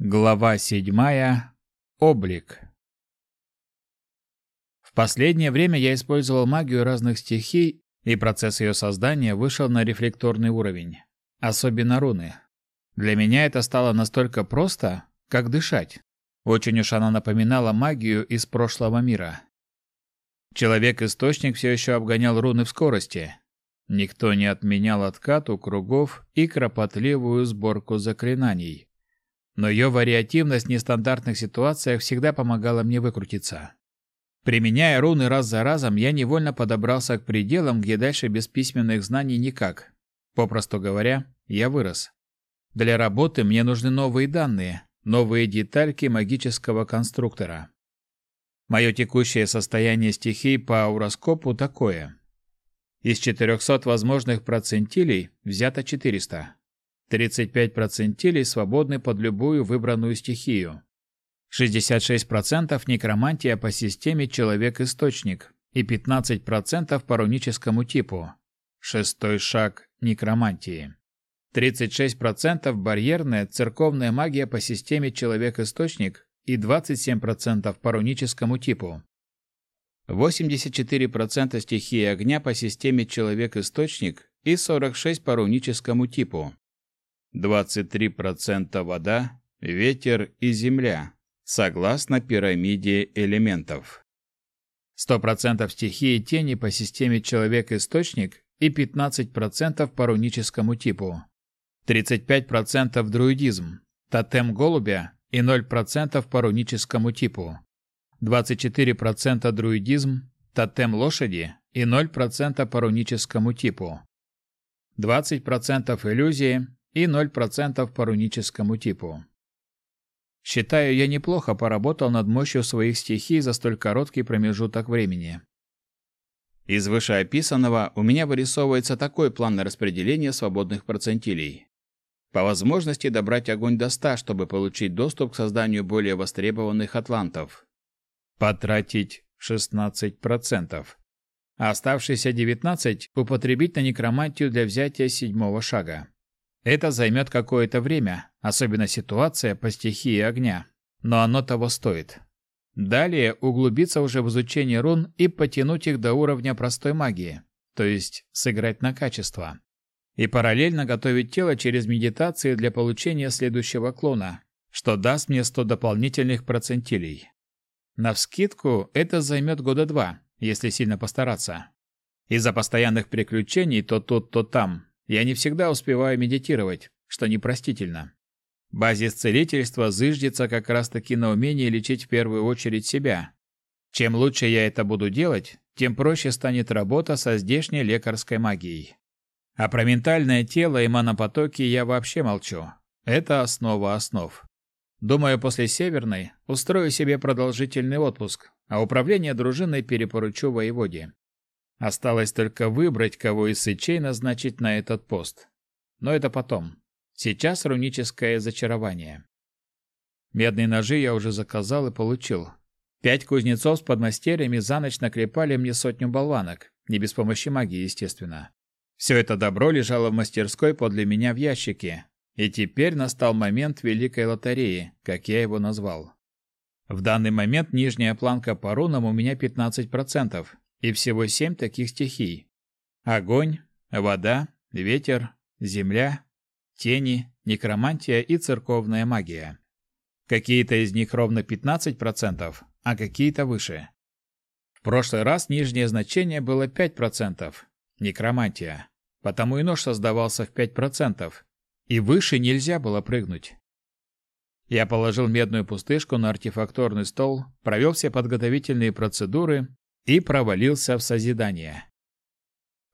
Глава седьмая. Облик. В последнее время я использовал магию разных стихий, и процесс ее создания вышел на рефлекторный уровень. Особенно руны. Для меня это стало настолько просто, как дышать. Очень уж она напоминала магию из прошлого мира. Человек-источник все еще обгонял руны в скорости. Никто не отменял откату кругов и кропотливую сборку заклинаний но ее вариативность в нестандартных ситуациях всегда помогала мне выкрутиться. Применяя руны раз за разом, я невольно подобрался к пределам, где дальше без письменных знаний никак. Попросту говоря, я вырос. Для работы мне нужны новые данные, новые детальки магического конструктора. Мое текущее состояние стихий по ауроскопу такое. Из 400 возможных процентилей взято 400. 35 процентилей свободны под любую выбранную стихию. 66% некромантия по системе человек-источник и 15% по руническому типу. Шестой шаг некромантии. 36% барьерная церковная магия по системе человек-источник и 27% по руническому типу. 84% стихии огня по системе человек-источник и 46% по руническому типу. 23% вода, ветер и земля, согласно пирамиде элементов. 100% стихии тени по системе человек-источник и 15% по руническому типу. 35% друидизм, тотем голубя и 0% по руническому типу. 24% друидизм, тотем лошади и 0% по руническому типу. 20% иллюзии, и 0% по руническому типу. Считаю, я неплохо поработал над мощью своих стихий за столь короткий промежуток времени. Из вышеописанного у меня вырисовывается такой план распределения свободных процентилей. По возможности добрать огонь до 100, чтобы получить доступ к созданию более востребованных атлантов. Потратить 16%. А оставшиеся 19 употребить на некромантию для взятия седьмого шага. Это займет какое-то время, особенно ситуация по стихии огня, но оно того стоит. Далее углубиться уже в изучение рун и потянуть их до уровня простой магии, то есть сыграть на качество. И параллельно готовить тело через медитации для получения следующего клона, что даст мне 100 дополнительных процентилей. Навскидку это займет года два, если сильно постараться. Из-за постоянных приключений то тут, то там я не всегда успеваю медитировать, что непростительно. Базис целительства зыждется как раз-таки на умении лечить в первую очередь себя. Чем лучше я это буду делать, тем проще станет работа со здешней лекарской магией. А про ментальное тело и манопотоки я вообще молчу. Это основа основ. Думаю, после Северной устрою себе продолжительный отпуск, а управление дружиной перепоручу воеводе. Осталось только выбрать, кого из сычей назначить на этот пост. Но это потом. Сейчас руническое зачарование. Медные ножи я уже заказал и получил. Пять кузнецов с подмастерьями за ночь наклепали мне сотню болванок, не без помощи магии, естественно. Все это добро лежало в мастерской подле меня в ящике, и теперь настал момент великой лотереи, как я его назвал. В данный момент нижняя планка по рунам у меня 15%, и всего семь таких стихий. Огонь, вода, ветер, земля, тени, некромантия и церковная магия. Какие-то из них ровно 15%, а какие-то выше. В прошлый раз нижнее значение было 5%, некромантия, потому и нож создавался в 5%, и выше нельзя было прыгнуть. Я положил медную пустышку на артефакторный стол, провел все подготовительные процедуры и провалился в созидание.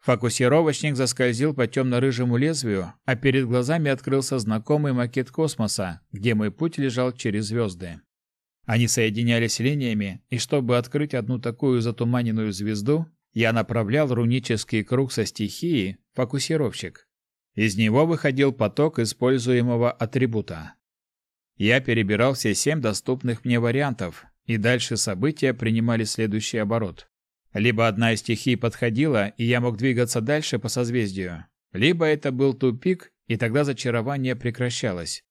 Фокусировочник заскользил по темно-рыжему лезвию, а перед глазами открылся знакомый макет космоса, где мой путь лежал через звезды. Они соединялись линиями, и чтобы открыть одну такую затуманенную звезду, я направлял рунический круг со стихии «фокусировщик». Из него выходил поток используемого атрибута. Я перебирал все семь доступных мне вариантов, и дальше события принимали следующий оборот. Либо одна из стихий подходила, и я мог двигаться дальше по созвездию, либо это был тупик, и тогда зачарование прекращалось.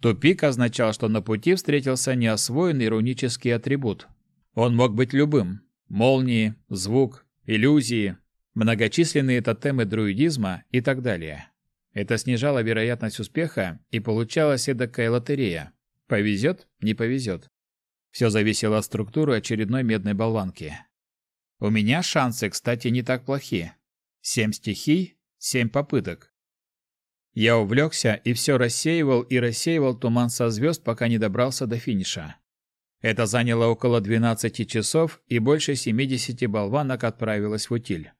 Тупик означал, что на пути встретился неосвоенный рунический атрибут. Он мог быть любым – молнии, звук, иллюзии, многочисленные тотемы друидизма и так далее. Это снижало вероятность успеха, и получалась эдакая лотерея. Повезет – не повезет. Все зависело от структуры очередной медной болванки. У меня шансы, кстати, не так плохи. Семь стихий, семь попыток. Я увлекся и все рассеивал и рассеивал туман со звезд, пока не добрался до финиша. Это заняло около 12 часов, и больше 70 болванок отправилось в утиль.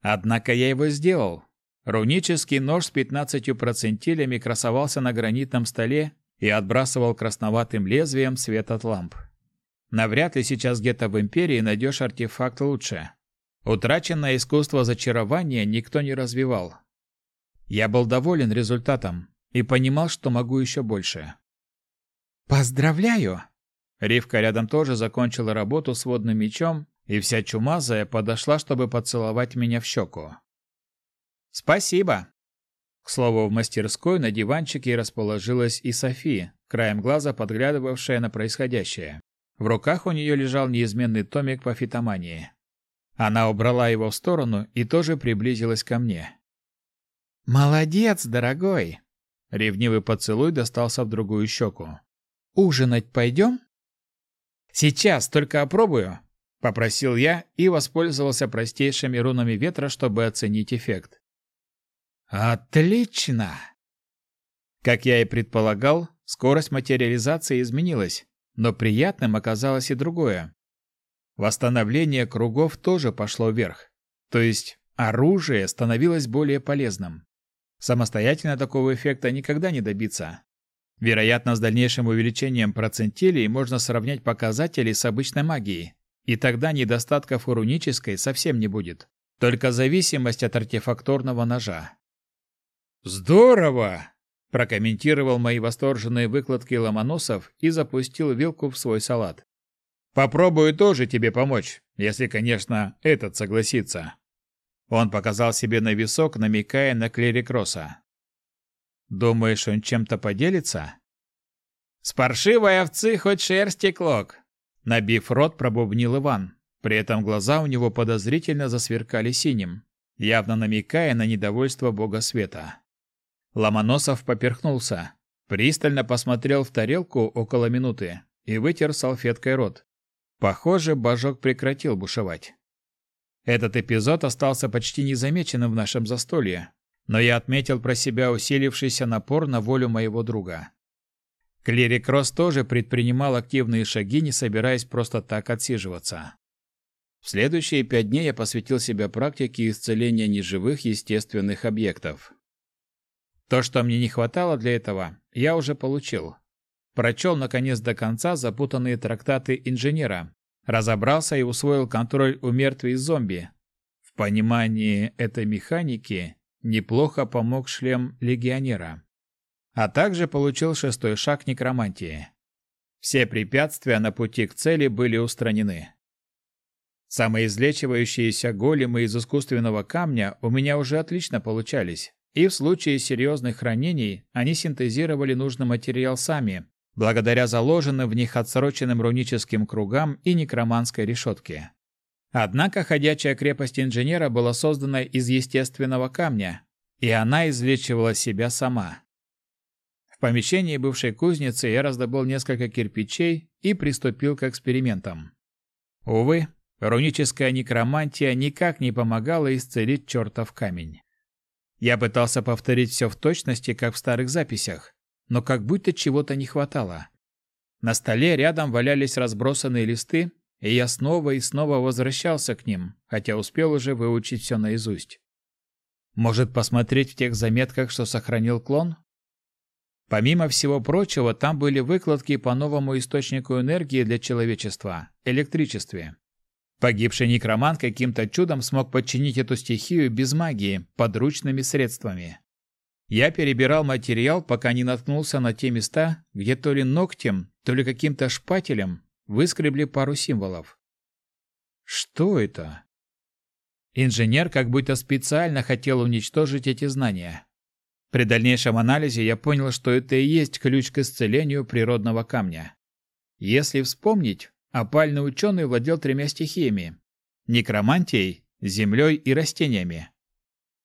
Однако я его сделал. Рунический нож с 15 процентилями красовался на гранитном столе и отбрасывал красноватым лезвием свет от ламп. Навряд ли сейчас где-то в Империи найдешь артефакт лучше. Утраченное искусство зачарования никто не развивал. Я был доволен результатом и понимал, что могу еще больше. «Поздравляю!» Ривка рядом тоже закончила работу с водным мечом, и вся чумазая подошла, чтобы поцеловать меня в щеку. «Спасибо!» К слову, в мастерской на диванчике расположилась и Софи, краем глаза подглядывавшая на происходящее. В руках у нее лежал неизменный томик по фитомании. Она убрала его в сторону и тоже приблизилась ко мне. «Молодец, дорогой!» Ревнивый поцелуй достался в другую щеку. «Ужинать пойдем?» «Сейчас, только опробую», — попросил я и воспользовался простейшими рунами ветра, чтобы оценить эффект. «Отлично!» Как я и предполагал, скорость материализации изменилась, но приятным оказалось и другое. Восстановление кругов тоже пошло вверх, то есть оружие становилось более полезным. Самостоятельно такого эффекта никогда не добиться. Вероятно, с дальнейшим увеличением процентилей можно сравнять показатели с обычной магией, и тогда недостатков у рунической совсем не будет. Только зависимость от артефакторного ножа. «Здорово!» – прокомментировал мои восторженные выкладки Ломоносов и запустил вилку в свой салат. «Попробую тоже тебе помочь, если, конечно, этот согласится». Он показал себе на висок, намекая на клерикроса. «Думаешь, он чем-то поделится?» «С паршивой овцы хоть шерсти клок!» Набив рот, пробубнил Иван. При этом глаза у него подозрительно засверкали синим, явно намекая на недовольство бога света. Ломоносов поперхнулся, пристально посмотрел в тарелку около минуты и вытер салфеткой рот. Похоже, божок прекратил бушевать. Этот эпизод остался почти незамеченным в нашем застолье, но я отметил про себя усилившийся напор на волю моего друга. Клирик Рос тоже предпринимал активные шаги, не собираясь просто так отсиживаться. В следующие пять дней я посвятил себя практике исцеления неживых естественных объектов. То, что мне не хватало для этого, я уже получил. Прочел, наконец, до конца запутанные трактаты инженера, разобрался и усвоил контроль у мертвей зомби. В понимании этой механики неплохо помог шлем легионера. А также получил шестой шаг некромантии. Все препятствия на пути к цели были устранены. Самоизлечивающиеся големы из искусственного камня у меня уже отлично получались, и в случае серьезных ранений они синтезировали нужный материал сами, благодаря заложенным в них отсроченным руническим кругам и некроманской решетке. Однако ходячая крепость инженера была создана из естественного камня, и она излечивала себя сама. В помещении бывшей кузницы я раздобыл несколько кирпичей и приступил к экспериментам. Увы, руническая некромантия никак не помогала исцелить чертов камень. Я пытался повторить все в точности, как в старых записях, но как будто чего-то не хватало. На столе рядом валялись разбросанные листы, и я снова и снова возвращался к ним, хотя успел уже выучить все наизусть. Может, посмотреть в тех заметках, что сохранил клон? Помимо всего прочего, там были выкладки по новому источнику энергии для человечества – электричестве. Погибший некромант каким-то чудом смог подчинить эту стихию без магии, подручными средствами. Я перебирал материал, пока не наткнулся на те места, где то ли ногтем, то ли каким-то шпателем выскребли пару символов. Что это? Инженер как будто специально хотел уничтожить эти знания. При дальнейшем анализе я понял, что это и есть ключ к исцелению природного камня. Если вспомнить, опальный ученый владел тремя стихиями – некромантией, землей и растениями.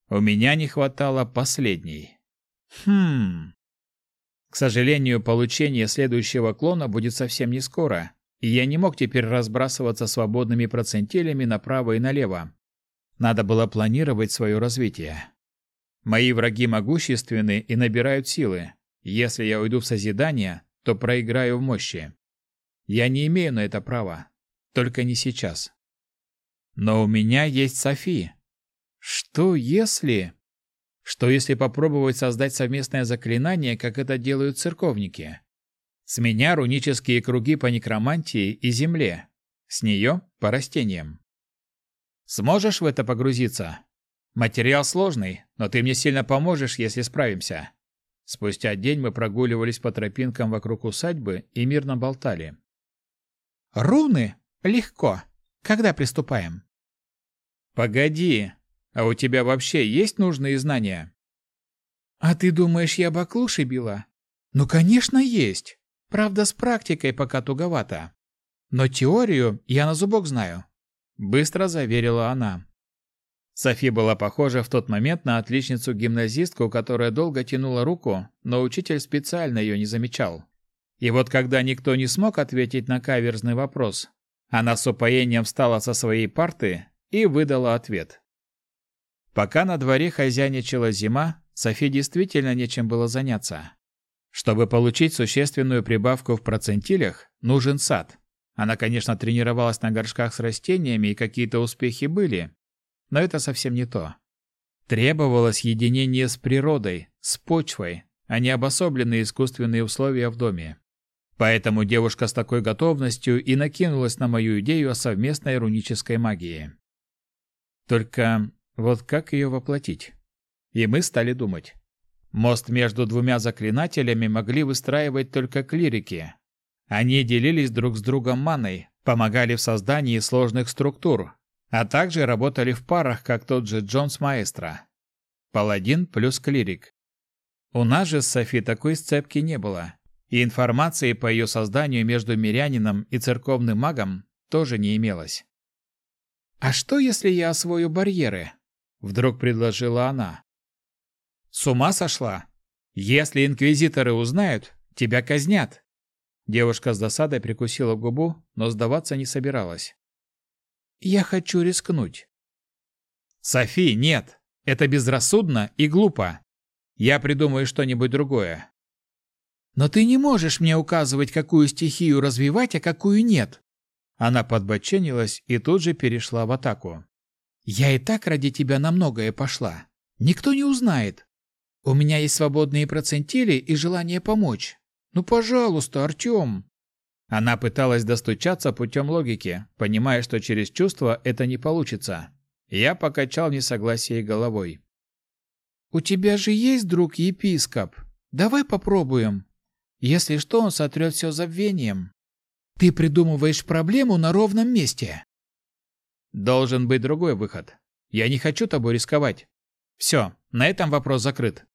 У меня не хватало последней. Хм. К сожалению, получение следующего клона будет совсем не скоро, и я не мог теперь разбрасываться свободными процентилями направо и налево. Надо было планировать свое развитие. Мои враги могущественны и набирают силы. Если я уйду в созидание, то проиграю в мощи. Я не имею на это права. Только не сейчас. Но у меня есть Софи. Что если... Что если попробовать создать совместное заклинание, как это делают церковники? С меня рунические круги по некромантии и земле. С нее – по растениям. Сможешь в это погрузиться? Материал сложный, но ты мне сильно поможешь, если справимся. Спустя день мы прогуливались по тропинкам вокруг усадьбы и мирно болтали. Руны? Легко. Когда приступаем? Погоди. А у тебя вообще есть нужные знания? А ты думаешь, я баклуши била? Ну, конечно, есть. Правда, с практикой пока туговато. Но теорию я на зубок знаю. Быстро заверила она. Софи была похожа в тот момент на отличницу-гимназистку, которая долго тянула руку, но учитель специально ее не замечал. И вот когда никто не смог ответить на каверзный вопрос, она с упоением встала со своей парты и выдала ответ. Пока на дворе хозяйничала зима, Софи действительно нечем было заняться. Чтобы получить существенную прибавку в процентилях, нужен сад. Она, конечно, тренировалась на горшках с растениями, и какие-то успехи были, но это совсем не то. Требовалось единение с природой, с почвой, а не обособленные искусственные условия в доме. Поэтому девушка с такой готовностью и накинулась на мою идею о совместной рунической магии. Только вот как ее воплотить? И мы стали думать. Мост между двумя заклинателями могли выстраивать только клирики. Они делились друг с другом маной, помогали в создании сложных структур, а также работали в парах, как тот же Джонс Маэстро. Паладин плюс клирик. У нас же с Софи такой сцепки не было, и информации по ее созданию между мирянином и церковным магом тоже не имелось. «А что, если я освою барьеры?» — вдруг предложила она. «С ума сошла? Если инквизиторы узнают, тебя казнят!» Девушка с досадой прикусила губу, но сдаваться не собиралась. «Я хочу рискнуть». «Софи, нет! Это безрассудно и глупо. Я придумаю что-нибудь другое. Но ты не можешь мне указывать, какую стихию развивать, а какую нет. Она подбоченилась и тут же перешла в атаку. Я и так ради тебя на многое пошла. Никто не узнает. У меня есть свободные процентили и желание помочь. Ну, пожалуйста, Артем. Она пыталась достучаться путем логики, понимая, что через чувства это не получится. Я покачал несогласие головой. «У тебя же есть друг-епископ? Давай попробуем. Если что, он сотрет все забвением. Ты придумываешь проблему на ровном месте. Должен быть другой выход. Я не хочу тобой рисковать. Все, на этом вопрос закрыт.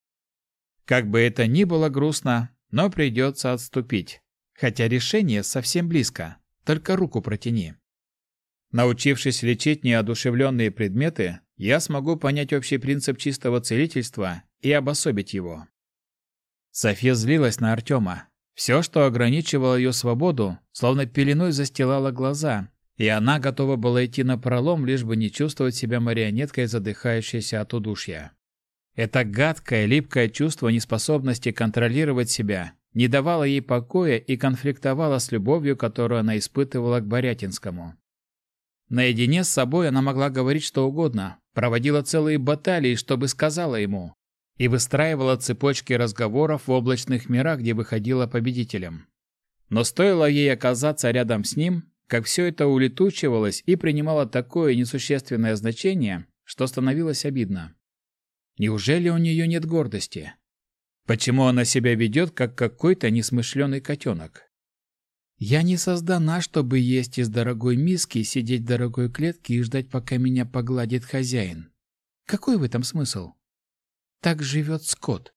Как бы это ни было грустно, но придется отступить. Хотя решение совсем близко, только руку протяни. Научившись лечить неодушевленные предметы, я смогу понять общий принцип чистого целительства и обособить его. София злилась на Артема. Все, что ограничивало ее свободу, словно пеленой застилало глаза, и она готова была идти на пролом, лишь бы не чувствовать себя марионеткой, задыхающейся от удушья. Это гадкое, липкое чувство неспособности контролировать себя не давало ей покоя и конфликтовало с любовью, которую она испытывала к Борятинскому. Наедине с собой она могла говорить что угодно, проводила целые баталии, чтобы сказала ему, и выстраивала цепочки разговоров в облачных мирах, где выходила победителем. Но стоило ей оказаться рядом с ним, как все это улетучивалось и принимало такое несущественное значение, что становилось обидно. Неужели у нее нет гордости? Почему она себя ведет, как какой-то несмышленый котенок? Я не создана, чтобы есть из дорогой миски, сидеть в дорогой клетке и ждать, пока меня погладит хозяин. Какой в этом смысл? Так живет скот.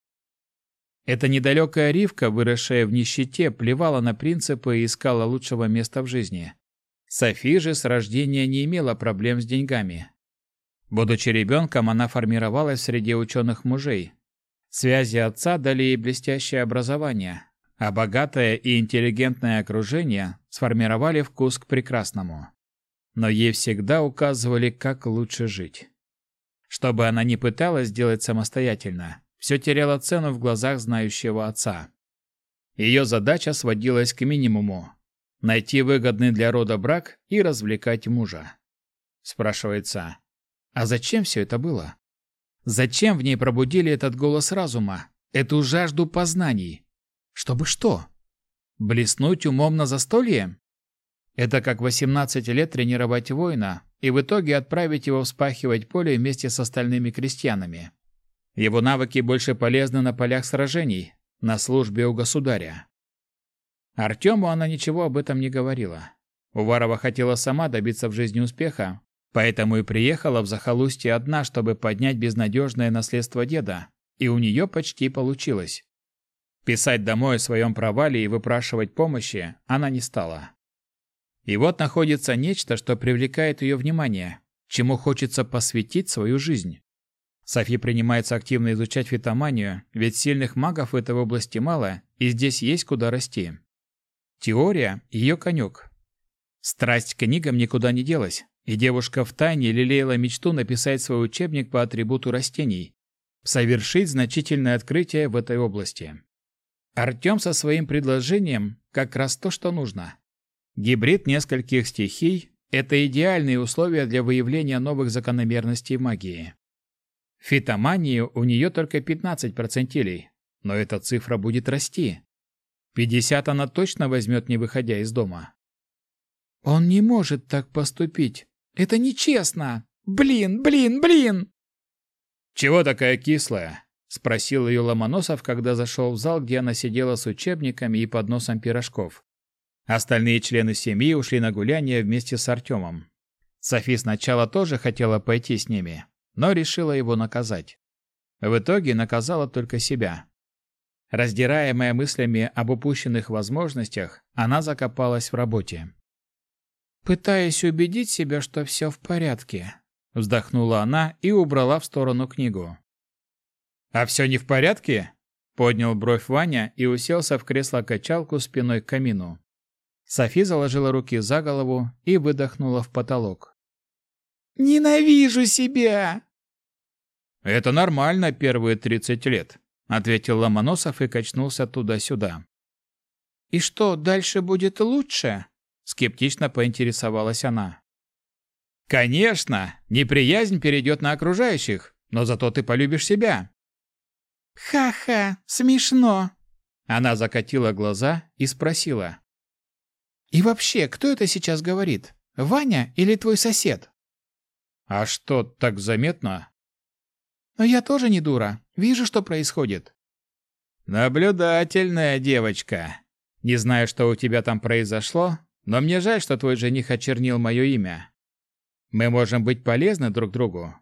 Эта недалекая Ривка, выросшая в нищете, плевала на принципы и искала лучшего места в жизни. Софи же с рождения не имела проблем с деньгами. Будучи ребенком, она формировалась среди ученых мужей. Связи отца дали ей блестящее образование, а богатое и интеллигентное окружение сформировали вкус к прекрасному. Но ей всегда указывали, как лучше жить. Что бы она ни пыталась сделать самостоятельно, все теряло цену в глазах знающего отца. Ее задача сводилась к минимуму – найти выгодный для рода брак и развлекать мужа. Спрашивается, а зачем все это было? Зачем в ней пробудили этот голос разума, эту жажду познаний? Чтобы что? Блеснуть умом на застолье? Это как 18 лет тренировать воина и в итоге отправить его вспахивать поле вместе с остальными крестьянами. Его навыки больше полезны на полях сражений, на службе у государя. Артему она ничего об этом не говорила. Уварова хотела сама добиться в жизни успеха, поэтому и приехала в захолустье одна, чтобы поднять безнадежное наследство деда, и у нее почти получилось. Писать домой о своем провале и выпрашивать помощи она не стала. И вот находится нечто, что привлекает ее внимание, чему хочется посвятить свою жизнь. Софи принимается активно изучать фитоманию, ведь сильных магов в этой области мало, и здесь есть куда расти. Теория – ее конек. Страсть к книгам никуда не делась, и девушка втайне лелеяла мечту написать свой учебник по атрибуту растений, совершить значительное открытие в этой области. Артем со своим предложением как раз то, что нужно. Гибрид нескольких стихий – это идеальные условия для выявления новых закономерностей магии. Фитомании у нее только 15 процентилей, но эта цифра будет расти. 50 она точно возьмет, не выходя из дома. «Он не может так поступить. Это нечестно. Блин, блин, блин!» «Чего такая кислая?» — спросил ее Ломоносов, когда зашел в зал, где она сидела с учебниками и подносом пирожков. Остальные члены семьи ушли на гуляние вместе с Артемом. Софи сначала тоже хотела пойти с ними, но решила его наказать. В итоге наказала только себя. Раздираемая мыслями об упущенных возможностях, она закопалась в работе. «Пытаясь убедить себя, что все в порядке», — вздохнула она и убрала в сторону книгу. «А все не в порядке?» Поднял бровь Ваня и уселся в кресло-качалку спиной к камину. Софи заложила руки за голову и выдохнула в потолок. «Ненавижу себя!» «Это нормально первые тридцать лет», — ответил Ломоносов и качнулся туда-сюда. «И что, дальше будет лучше?» — скептично поинтересовалась она. «Конечно! Неприязнь перейдет на окружающих, но зато ты полюбишь себя. «Ха-ха, смешно!» Она закатила глаза и спросила. «И вообще, кто это сейчас говорит? Ваня или твой сосед?» «А что, так заметно?» «Но я тоже не дура. Вижу, что происходит». «Наблюдательная девочка. Не знаю, что у тебя там произошло, но мне жаль, что твой жених очернил мое имя. Мы можем быть полезны друг другу».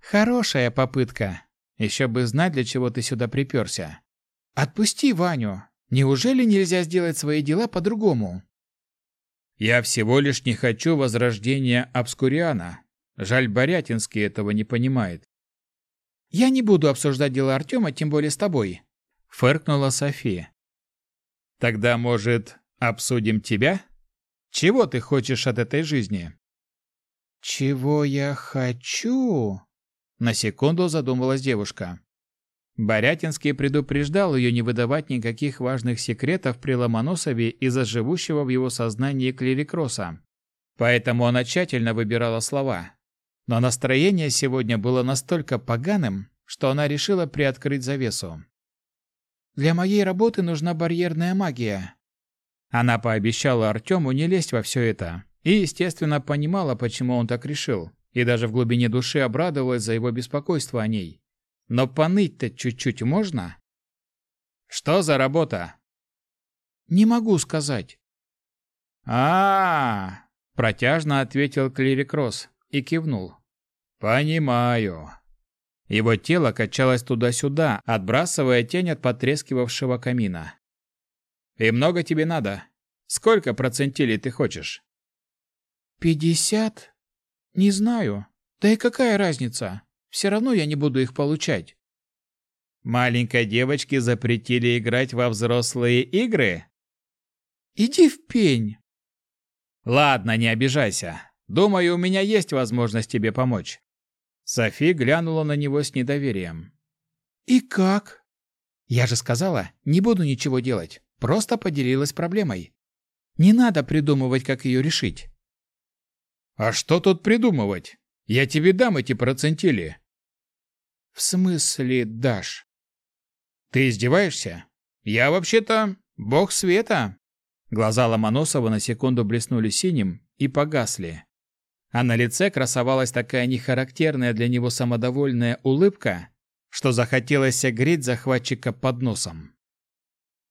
«Хорошая попытка», еще бы знать, для чего ты сюда приперся. Отпусти Ваню. Неужели нельзя сделать свои дела по-другому? Я всего лишь не хочу возрождения Обскуриана. Жаль, Борятинский этого не понимает. Я не буду обсуждать дела Артема, тем более с тобой. Фыркнула София. Тогда, может, обсудим тебя? Чего ты хочешь от этой жизни? Чего я хочу? На секунду задумалась девушка. Борятинский предупреждал ее не выдавать никаких важных секретов при Ломоносове из-за живущего в его сознании клирикроса. Поэтому она тщательно выбирала слова. Но настроение сегодня было настолько поганым, что она решила приоткрыть завесу. «Для моей работы нужна барьерная магия». Она пообещала Артему не лезть во все это и, естественно, понимала, почему он так решил и даже в глубине души обрадовалась за его беспокойство о ней. Но поныть-то чуть-чуть можно? Что за работа? Не могу сказать. А, -а, -а протяжно ответил Клирик Росс и кивнул. Понимаю. Его тело качалось туда-сюда, отбрасывая тень от потрескивавшего камина. «И много тебе надо? Сколько процентилей ты хочешь?» «Пятьдесят? Не знаю. Да и какая разница? Все равно я не буду их получать». «Маленькой девочке запретили играть во взрослые игры?» «Иди в пень!» «Ладно, не обижайся. Думаю, у меня есть возможность тебе помочь. Софи глянула на него с недоверием. «И как?» «Я же сказала, не буду ничего делать. Просто поделилась проблемой. Не надо придумывать, как ее решить». «А что тут придумывать? Я тебе дам эти процентили». «В смысле дашь?» «Ты издеваешься? Я вообще-то бог света». Глаза Ломоносова на секунду блеснули синим и погасли а на лице красовалась такая нехарактерная для него самодовольная улыбка, что захотелось огреть захватчика под носом.